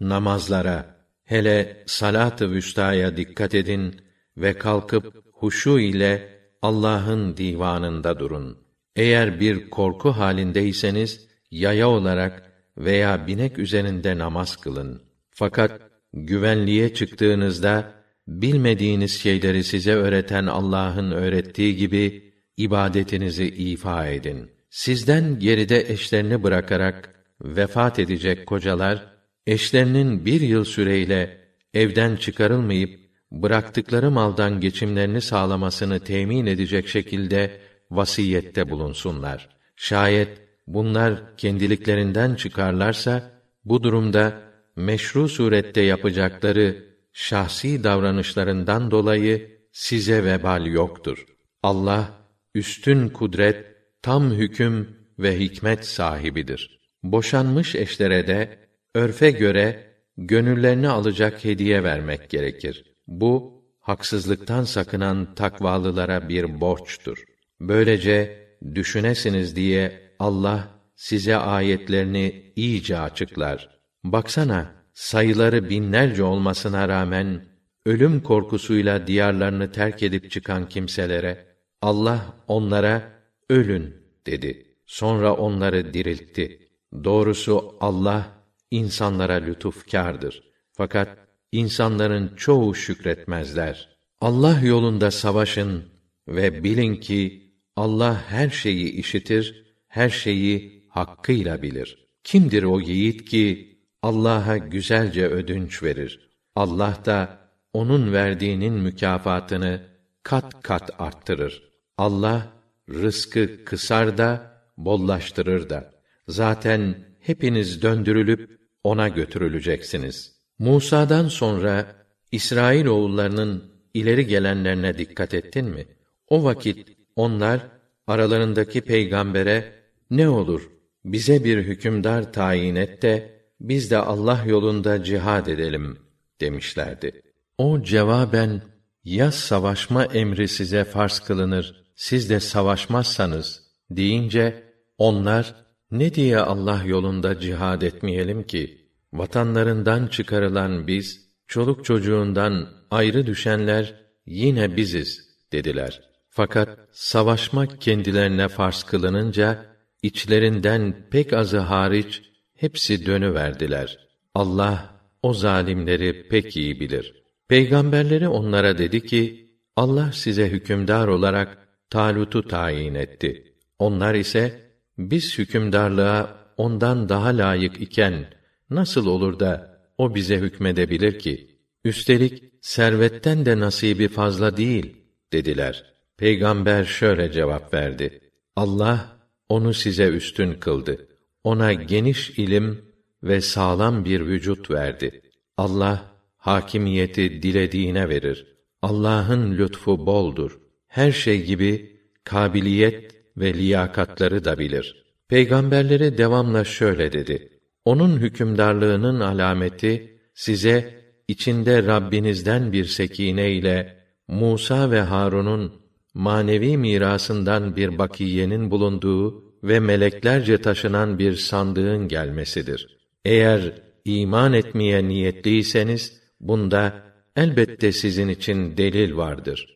namazlara, hele salat-ı vüstaya dikkat edin ve kalkıp huşu ile Allah'ın divanında durun. Eğer bir korku halindeyseniz yaya olarak veya binek üzerinde namaz kılın. Fakat güvenliğe çıktığınızda bilmediğiniz şeyleri size öğreten Allah'ın öğrettiği gibi ibadetinizi ifa edin. Sizden geride eşlerini bırakarak vefat edecek kocalar eşlerinin bir yıl süreyle evden çıkarılmayıp bıraktıkları maldan geçimlerini sağlamasını temin edecek şekilde vasiyette bulunsunlar. Şayet bunlar kendiliklerinden çıkarlarsa bu durumda meşru surette yapacakları şahsi davranışlarından dolayı size vebal yoktur. Allah üstün kudret, tam hüküm ve hikmet sahibidir. Boşanmış eşlere de örfe göre gönüllerini alacak hediye vermek gerekir. Bu haksızlıktan sakınan takvalılara bir borçtur. Böylece düşünesiniz diye Allah size ayetlerini iyice açıklar. Baksana, sayıları binlerce olmasına rağmen ölüm korkusuyla diyarlarını terk edip çıkan kimselere Allah onlara ölün dedi. Sonra onları diriltti. Doğrusu Allah insanlara lütufkârdır. Fakat insanların çoğu şükretmezler. Allah yolunda savaşın ve bilin ki Allah her şeyi işitir, her şeyi hakkıyla bilir. Kimdir o yiğit ki Allah'a güzelce ödünç verir? Allah da onun verdiğinin mükafatını kat kat arttırır. Allah rızkı kısar da bollaştırır da. Zaten hepiniz döndürülüp ona götürüleceksiniz. Musa'dan sonra İsrail oğullarının ileri gelenlerine dikkat ettin mi? O vakit onlar aralarındaki peygambere ne olur bize bir hükümdar tayin et de biz de Allah yolunda cihad edelim demişlerdi. O cevaben ya savaşma emri size farz kılınır, siz de savaşmazsanız deyince onlar ne diye Allah yolunda cihad etmeyelim ki? Vatanlarından çıkarılan biz, çoluk çocuğundan ayrı düşenler yine biziz dediler. Fakat savaşmak kendilerine farz kılınınca içlerinden pek azı hariç hepsi dönüverdiler. Allah o zalimleri pek iyi bilir. Peygamberleri onlara dedi ki: Allah size hükümdar olarak Talut'u tayin etti. Onlar ise biz hükümdarlığa ondan daha layık iken nasıl olur da o bize hükmedebilir ki? Üstelik servetten de nasibi fazla değil dediler. Peygamber şöyle cevap verdi. Allah onu size üstün kıldı. Ona geniş ilim ve sağlam bir vücut verdi. Allah hakimiyeti dilediğine verir. Allah'ın lütfu boldur. Her şey gibi kabiliyet ve liyakatları da bilir. Peygamberlere devamla şöyle dedi: Onun hükümdarlığının alameti size içinde Rabbinizden bir sekine ile Musa ve Harun'un manevi mirasından bir bakiyenin bulunduğu ve meleklerce taşınan bir sandığın gelmesidir. Eğer iman etmeye niyetliyseniz bunda elbette sizin için delil vardır.